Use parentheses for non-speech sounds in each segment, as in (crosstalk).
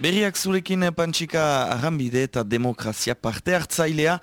Berriak zurekin pantxika arranbide eta demokrazia parte hartzailea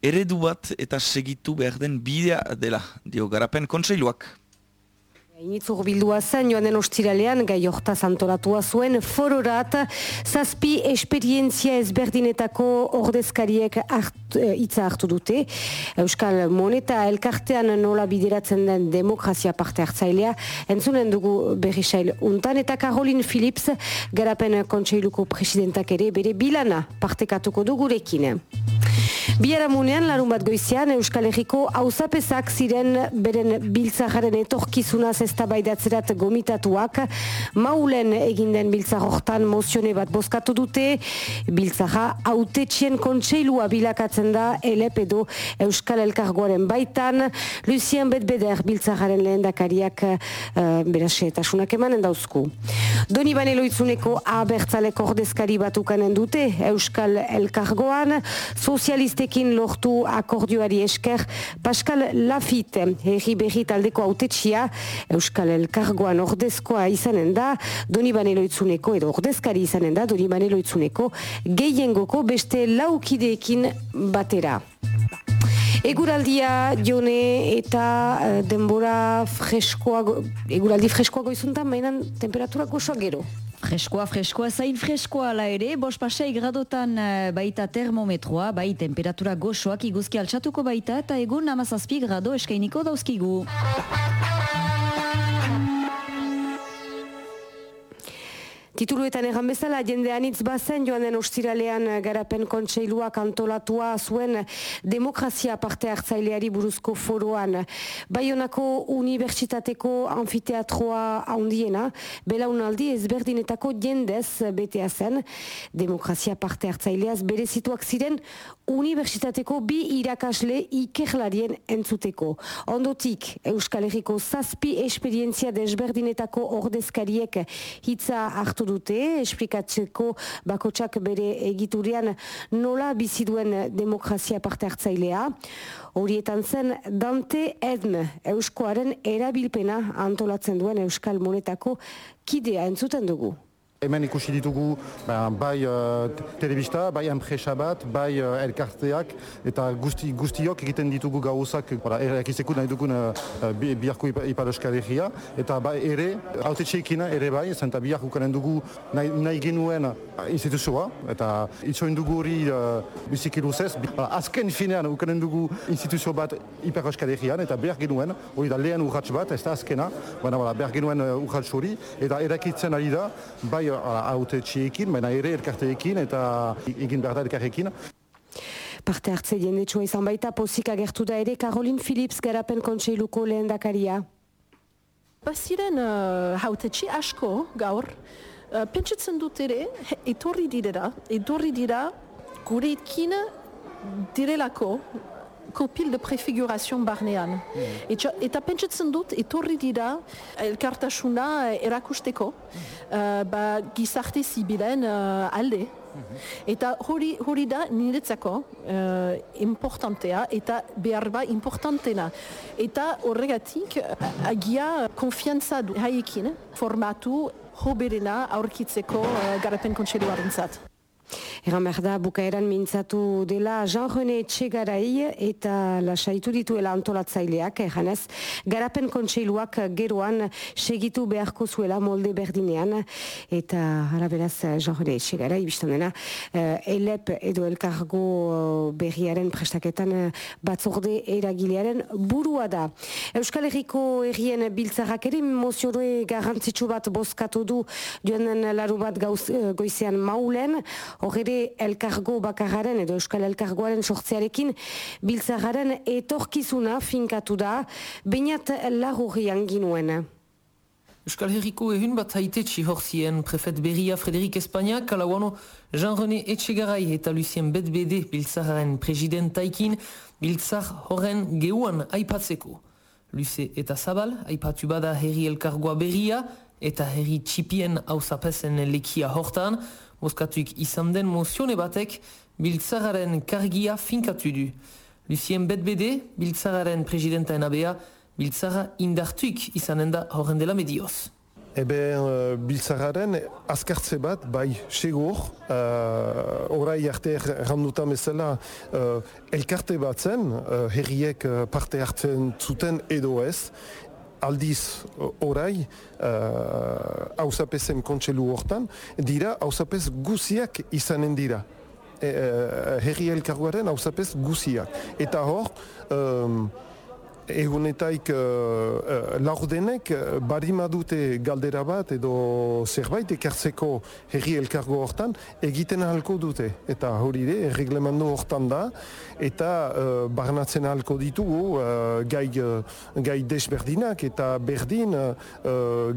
eredu bat eta segitu behar den bidea dela, dio garapen kontseiluak. Initzur bildua zen joan den ostiralean gai hortaz antolatua zuen fororat zazpi esperientzia ezberdinetako ordezkariek eh, hitza hartu dute. Euskal Moneta elkartean nola bideratzen den demokrazia parte hartzailea entzunen dugu berri sail untan eta Caroline Phillips garapen kontseiluko presidentak ere bere bilana partekatuko dugurekin. Biara munean, larun bat goizian, Euskal Herriko hauzapezak ziren beren biltzajaren etorkizunaz eztabaidatzerat gomitatuak. Maulen eginden biltzar hortan mozione bat bozkatu dute. Biltzaja autetxien kontseilua bilakatzen da elep edo Euskal Elkargoaren baitan. Lucien Betbeder biltzajaren lehen dakariak uh, eh, berase eta sunak emanen dauzku. Doni baneloitzuneko abertzaleko ordezkari batukanen dute Euskal Elkargoan. Sozialiste Ekin lortu akordioari esker Pascal Lafite, herri berri taldeko autetxia, Euskal Elkargoan ordezkoa izanen da, doni baneloitzuneko, edo ordezkari izanen da, doni baneloitzuneko, gehiengoko beste laukideekin batera. Eguraldia jone eta uh, denbora freskoa, eguraldi freskoa goizuntan, mainan temperatura gozoa gero. Freskoa, freskoa, zain freskoa ala ere, bos pasai gradotan uh, baita termometroa, bai temperatura goxoak iguzki altxatuko baita eta egun namazazpi grado eskainiko dauzkigu. Tituluetan egan bezala, jendean hitz bazen joan den ostiralean garapen kontseiluak antolatua zuen demokrazia parte hartzaileari buruzko foroan. Baionako Unibertsitateko anfiteatroa handiena, belaunaldi ezberdinetako jendez betea zen, demokrazia parte hartzaileaz berezituak ziren Unibertsitateko bi irakasle ikerlarien entzuteko. Ondotik, Euskal Herriko zazpi esperientzia desberdinetako ordezkariek hitza hartu dute, esplikatzeko bakotsak bere egiturian nola biziduen demokrazia parte hartzailea. Horietan zen Dante Edm, Euskoaren erabilpena antolatzen duen Euskal Monetako kidea entzuten dugu. Hemen ikusi ditugu ba, bai uh, telebista, bai enpresa bat, bai uh, elkarteak eta guzti, guztiok egiten ditugu gauzak errekizeku nahi dugun uh, biharko ipar euskal eta bai ere, haute txekina ere bai, zenta biharko karen dugu nahi, nahi genuen instituzioa eta itzoin dugu hori uh, bizikiluzez. Azken finean ukaren dugu instituzio bat ipar euskal eta behar genuen, hori da lehen urratx bat, ez da azkena, baina behar genuen uh, urratx hori eta erakitzen ari da, bai haute txiekin, baina ere elkarteekin eta egin behar da elkarrekin. Parte hartze jendetsua izan baita, pozik agertu da ere, Caroline Phillips garapen kontseiluko lehen dakaria. Baziren uh, haute txie asko gaur, uh, pentsatzen dut ere, etorri direra, etorri dira gurekin direlako kopil de prefigurazioan barnean. Mm. Eta, eta pentsatzen dut, etorri dira elkartasuna erakusteko, uh, ba, gizarte zibilen uh, alde. Mhm. Eta hori, hori da niretzako uh, importantea eta behar ba importantena. Eta horregatik agia konfiantza du haiekin formatu hoberena aurkitzeko uh, garapen kontseiluaren zat. Egan behar da, bukaeran mintzatu dela Jean-René Txegarai eta lasaitu dituela antolatzaileak, eganez, garapen kontseiluak geroan segitu beharko zuela molde berdinean, eta araberaz Jean-René Txegarai, biztan dena, uh, elep edo elkargo berriaren prestaketan batzorde eragilearen burua da. Euskal Herriko errien biltzarrak ere moziore garantzitsu bat bozkatu du joan den laru bat gauz, goizean maulen, Horre elkargo bakararen edo euskal elkargoaren sortzearekin biltzagaren etorkizuna finkatu da, bainat lagurrian ginuen. Euskal Herriko egun bat haitetxi horzien prefet berria Frederik Espania, kalauano Jean-René Etxegarai eta Lucien Betbede biltzagaren presidentaikin biltzag horren geuan aipatzeko. Luce eta Zabal, aipatu bada herri elkargoa berria eta herri txipien hausapesen lekia hortan, Moskatuik izan den mozione batek biltzararen kargia finkatu du. Lucien Betbede, biltzararen presidenta enabea, biltzara indartuik izanen da horren dela medioz. Eben, uh, biltzararen azkartze bat, bai, segur, uh, orai arte erranduta bezala, uh, elkarte bat zen, uh, herriek parte hartzen zuten edo ez, aldiz orai, hausapezen uh, kontselu hortan, dira hausapez guziak izanen dira. E, uh, herri elkarguaren hausapez guziak. Eta hor, um, egunetaik uh, uh, laurdenek uh, barima dute galdera bat edo zerbait ekartzeko herri elkargo hortan egiten ahalko dute. Eta hori de, erreglemendu hortan da, eta uh, barnatzen ahalko ditugu uh, gai, uh, gai desberdinak eta berdin uh,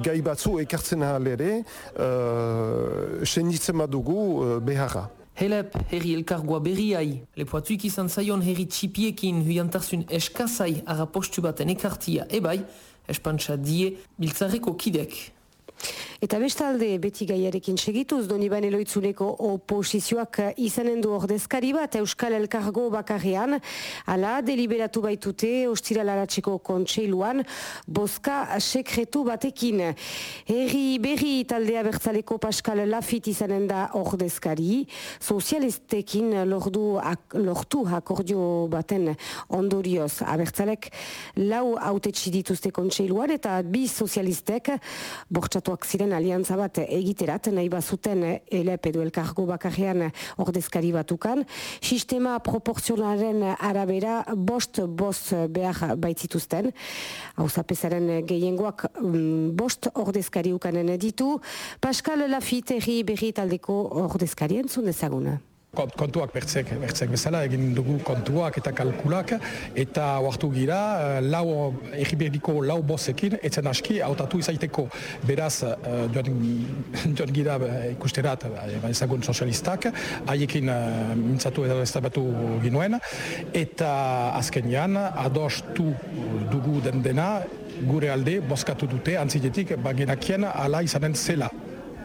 gai batzu ekartzen ahal ere uh, senditzen badugu uh, beharra. Helep, herri elkargoa berriai. Lepoatuik izan zaion herri txipiekin huiantarzun eskazai arapostu baten ekartia ebai, espantsa die biltzareko kidek. Eta bestalde beti gaiarekin segituz, doni baneloitzuneko oposizioak izanen du ordezkari bat Euskal Elkargo bakarrean, ala deliberatu baitute ostira laratzeko kontseiluan, boska sekretu batekin. Herri berri taldea bertzaleko Pascal Lafit izanen da ordezkari, sozialistekin lordu ak, lortu akordio baten ondorioz. Abertzalek lau autetsi dituzte kontseiluan eta bi sozialistek bortxatuak ziren aliantza bat egiterat, nahi bazuten elep edo elkargo bakarrean ordezkari batukan. Sistema proporzionalen arabera bost bost behar baitzituzten. Hau zapesaren gehiengoak mm, bost ordezkari ukanen ditu. Pascal Lafitte berri taldeko ordezkarien zundezaguna kontuak bertzek, bertzek bezala, egin dugu kontuak eta kalkulak, eta huartu gira, eh, lau, egiberdiko lau bozekin, etzen aski, hautatu izaiteko, beraz, uh, (laughs) joan, gira eh, ikusterat, ezagun sozialistak, haiekin mintzatu edo ez batu ginuen, eta azkenian, adostu dugu den dena, gure alde, bozkatu dute, antziletik, bagenakien, ala izanen zela.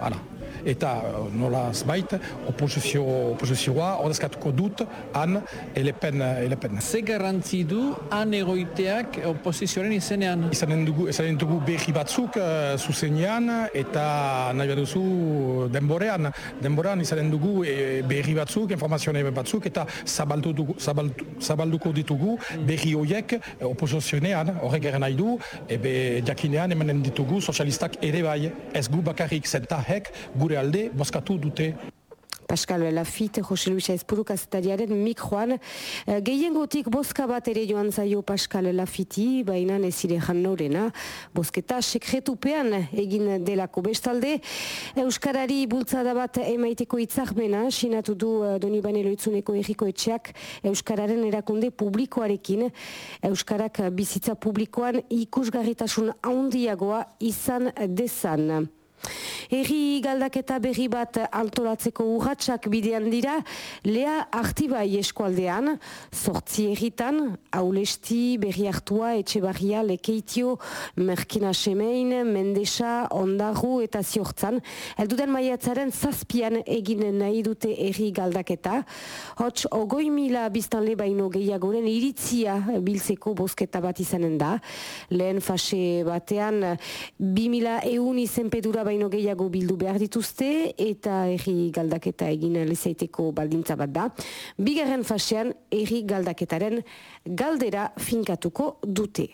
Hala eta nola zbait oposizio, oposizioa ordezkatuko dut han elepen. elepen. Ze garantzi du han egoiteak oposizioaren izenean? Izanen dugu, izanen dugu behi batzuk uh, zuzenean eta nahi bat duzu denborean. Denborean izanen dugu e, berri batzuk, informazioa batzuk eta zabaldu dugu, zabaldu, zabalduko ditugu berri horiek oposizionean horrek eren nahi du ebe jakinean emanen ditugu sozialistak ere bai ez gu bakarrik zentahek gure alde bozkatu dute. Pascal Lafitte, Jose Luisa Ezpuru kazetariaren mikroan. Uh, Gehiengotik boska bat ere joan zaio Pascal Lafiti, baina ezire janorena. Bosketa sekretupean egin delako bestalde. Euskarari bultzada bat emaiteko itzakmena, sinatu du uh, Doni Baneloitzuneko erriko etxeak Euskararen erakunde publikoarekin. Euskarak bizitza publikoan ikusgarritasun handiagoa izan dezan. Eri galdaketa berri bat antolatzeko urratsak bidean dira, lea artibai eskualdean, sortzi erritan, aulesti, berri hartua, etxe barria, lekeitio, merkina semein, mendesa, ondaru eta ziortzan. Elduden maiatzaren zazpian egin nahi dute erri galdaketa. Hots, ogoi mila biztanle baino gehiagoren iritzia biltzeko bosketa bat izanen da. Lehen fase batean, bi mila eun izenpedura baino gehiago bildu behar dituzte eta erri galdaketa egin lezaiteko baldintza bat da. Bigarren fasean erri galdaketaren galdera finkatuko dute.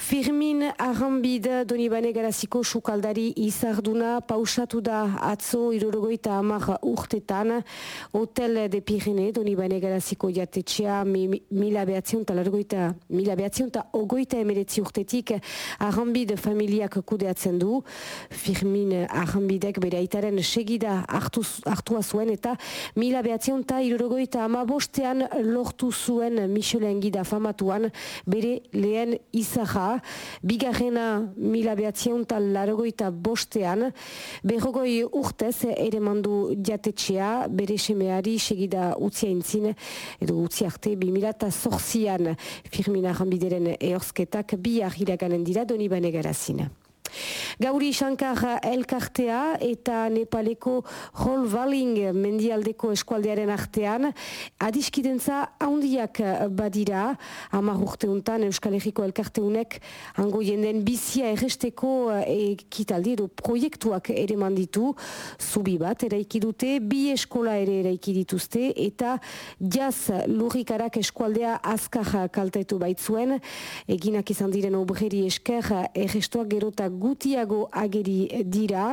Firmin Arrambid Donibane Garaziko sukaldari izarduna pausatu da atzo irorogoita amar urtetan. Hotel de Pirene Donibane Garaziko jatetxea mila behatzion talargoita mila behatzion ta ogoita emeretzi urtetik Arrambid familiak kudeatzen du. Firmin Arrambidek bere aitaren segida hartu, hartua zuen eta mila behatzion ta irorogoita amabostean lortu zuen Michelin gida famatuan bere lehen izarra bigarrena mila behatzion tal larogoita bostean, berrogoi urtez ere mandu jatetxea, bere semeari segida utzia intzin, edo utzi arte, bi mila eta firmina rambideren eorsketak bi ahiraganen dira doni bane garazin. Gauri Shankar elkartea eta Nepaleko Rolvaling mendialdeko eskualdearen artean adiskidentza haundiak badira. Amar urte untan Euskal Herriko elkarteunek hango jenden bizia erresteko ekitaldi edo proiektuak ere manditu zubi bat eraiki dute bi eskola ere eraiki dituzte eta jaz lurrikarak eskualdea azkar kaltetu baitzuen. Eginak izan diren obreri esker errestoak gerota gutiago ageri dira.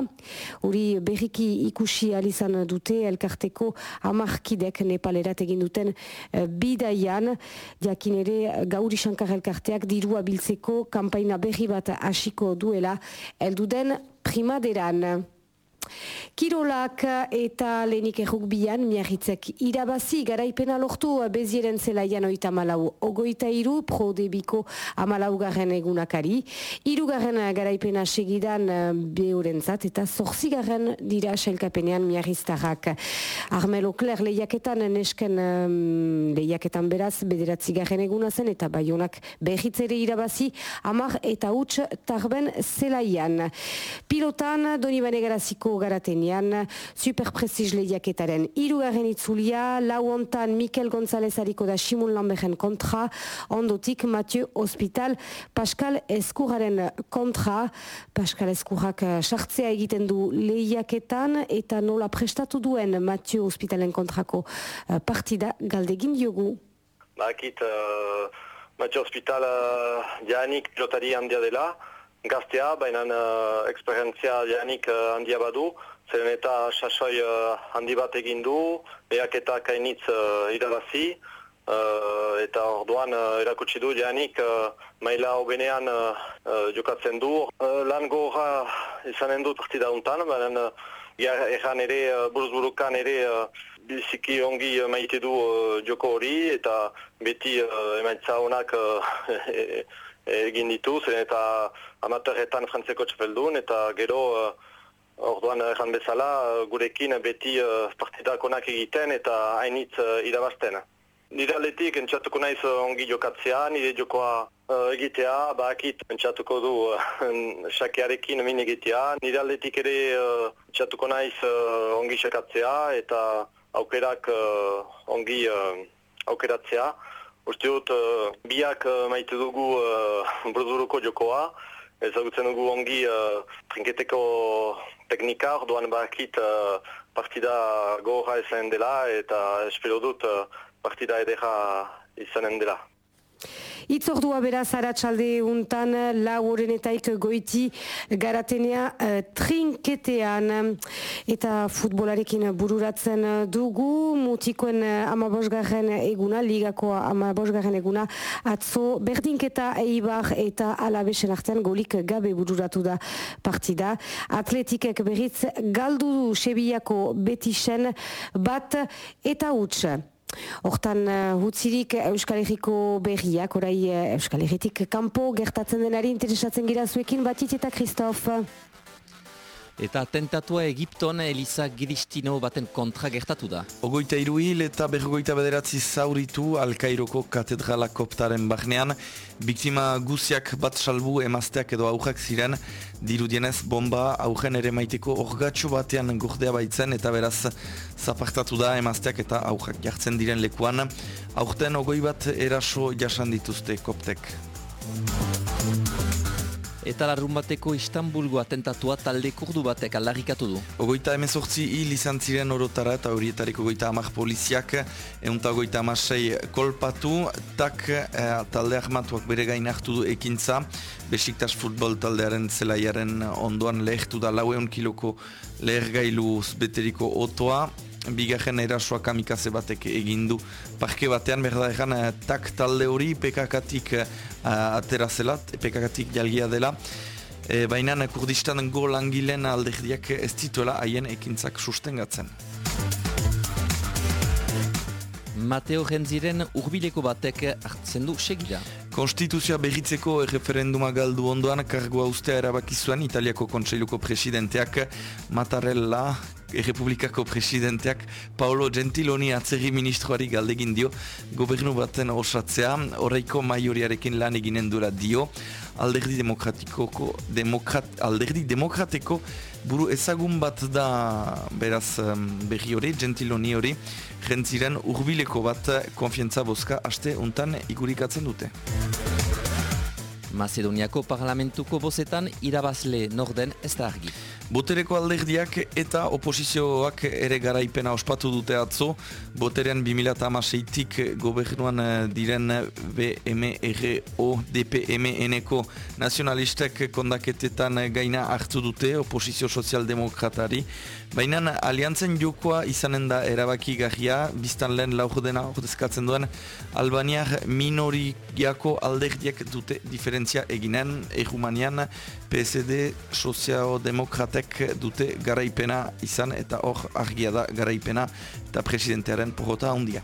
Uri berriki ikusi alizan dute elkarteko amarkidek nepalerat egin duten uh, bidaian. Jakin ere gauri sankar elkarteak dirua biltzeko kampaina berri bat hasiko duela elduden primaderan. Kirolak eta lehenik errukbian miarritzek irabazi garaipena lortu bezieren zelaian oita malau ogoita iru pro debiko amalau garen egunakari. Irugarren garaipena segidan behorentzat eta zorzigarren dira selkapenean miarriztarrak. Armelo Kler lehiaketan nesken um, lehiaketan beraz bederatzi garen eguna zen eta baionak behitzere irabazi amar eta huts tarben zelaian pilotan doni bane garaziko garatenean super prestiz lehiaketaren irugarren itzulia, lau ontan Mikel González hariko da Simon Lamberen kontra, ondotik Mathieu Hospital Pascal Eskurraren kontra, Pascal Eskurrak eh, sartzea egiten du lehiaketan eta nola prestatu duen Mathieu Hospitalen kontrako eh, partida galdegin diogu. Bakit, uh, Mathieu Hospital uh, janik pilotari handia dela, gaztea, baina uh, eksperientzia janik uh, handia badu, zeren eta sasoi uh, handi bat egin du, beak eta kainitz uh, irabazi, uh, eta orduan uh, erakutsi du janik uh, maila hobenean uh, uh, jokatzen du. Uh, lan gora izanen dut partida untan, baina uh, Egan ere, uh, buruz ere, uh, biziki ongi maite du uh, joko hori, eta beti uh, emaitza honak uh, (laughs) egin ditu, zen eta amateretan frantzeko txapeldun, eta gero uh, orduan erran bezala gurekin beti uh, partidak onak egiten eta hainitz uh, irabazten. Nire aldetik entzatuko naiz ongi jokatzea, nire jokoa uh, egitea, bakit entzatuko du (laughs) uh, sakearekin min egitea. Nire aldetik ere uh, entzatuko naiz uh, ongi jokatzea eta aukerak uh, ongi uh, aukeratzea. Uste dut, uh, biak uh, maite dugu uh, bruduruko jokoa, ezagutzen dugu ongi uh, trinketeko teknika, orduan bakit uh, partida gora ezen dela eta espero dut uh, partida edera izanen dela. Itzordua beraz aratsalde untan lau horrenetaik goiti garatenea uh, trinketean eta futbolarekin bururatzen dugu mutikoen uh, amabosgarren eguna, ligako amabosgarren eguna atzo berdinketa eibar eta alabesen artean golik gabe bururatu da partida. Atletikek berriz galdu du Sebiako betisen bat eta huts. Hortan, uh, hutzirik Euskal Herriko berriak, orai uh, Euskal Herritik kanpo gertatzen denari interesatzen gira zuekin, batit eta Kristof. Eta atentatua Egipton Elisa Giristino baten kontra gertatu da. Ogoita iruil eta bergoita bederatzi zauritu Alkairoko katedrala koptaren bahnean. Biktima guziak bat salbu emazteak edo aurrak ziren. Dirudienez bomba aurren ere maiteko orgatxo batean gurdea baitzen eta beraz zapartatu da emazteak eta aurrak jartzen diren lekuan. Aurten ogoi bat eraso jasan dituzte koptek. Eta larrun bateko Istanbulgo atentatua talde kurdu batek aldarrikatu du. Ogoita emezortzi hil izan ziren orotara eta horietariko goita amak poliziak eunta goita amasei kolpatu. Tak eh, talde ahmatuak bere gain hartu du ekintza. Besiktas futbol taldearen zelaiaren ondoan lehertu da laueon kiloko lehergailu beteriko otoa bigarren erasoa kamikaze batek egindu parke batean. Berda egan uh, tak talde hori pekakatik uh, atera zela, pekakatik jalgia dela. E, baina kurdistan go langilen alderdiak ez dituela haien ekintzak sustengatzen. Mateo Genziren urbileko batek hartzen du segira. Konstituzioa berritzeko referenduma galdu ondoan kargoa ustea erabakizuan Italiako kontseiluko presidenteak Matarella Errepublikako presidenteak Paolo Gentiloni atzerri ministroari galdegin dio gobernu baten osatzea horreiko maioriarekin lan eginen dura dio alderdi demokratikoko demokrat, alderdi demokrateko buru ezagun bat da beraz berri hori, Gentiloni hori jentziren urbileko bat konfientza boska aste untan igurikatzen dute. Macedoniako parlamentuko bozetan irabazle norden ez da argi. Botereko alderdiak eta oposizioak ere garaipena ospatu dute atzo. Boterean 2006-tik gobernuan eh, diren BMRO DPMN-eko nazionalistek kondaketetan gaina hartu dute oposizio sozialdemokratari. Baina aliantzen jokoa izanen da erabaki garria, biztan lehen laurdena ordezkatzen duen Albaniak minoriako alderdiak dute diferentzia eginen, Erumanian PSD sozialdemokratek dute garaipena izan eta hor argia da garaipena eta presidentearen porrota handia.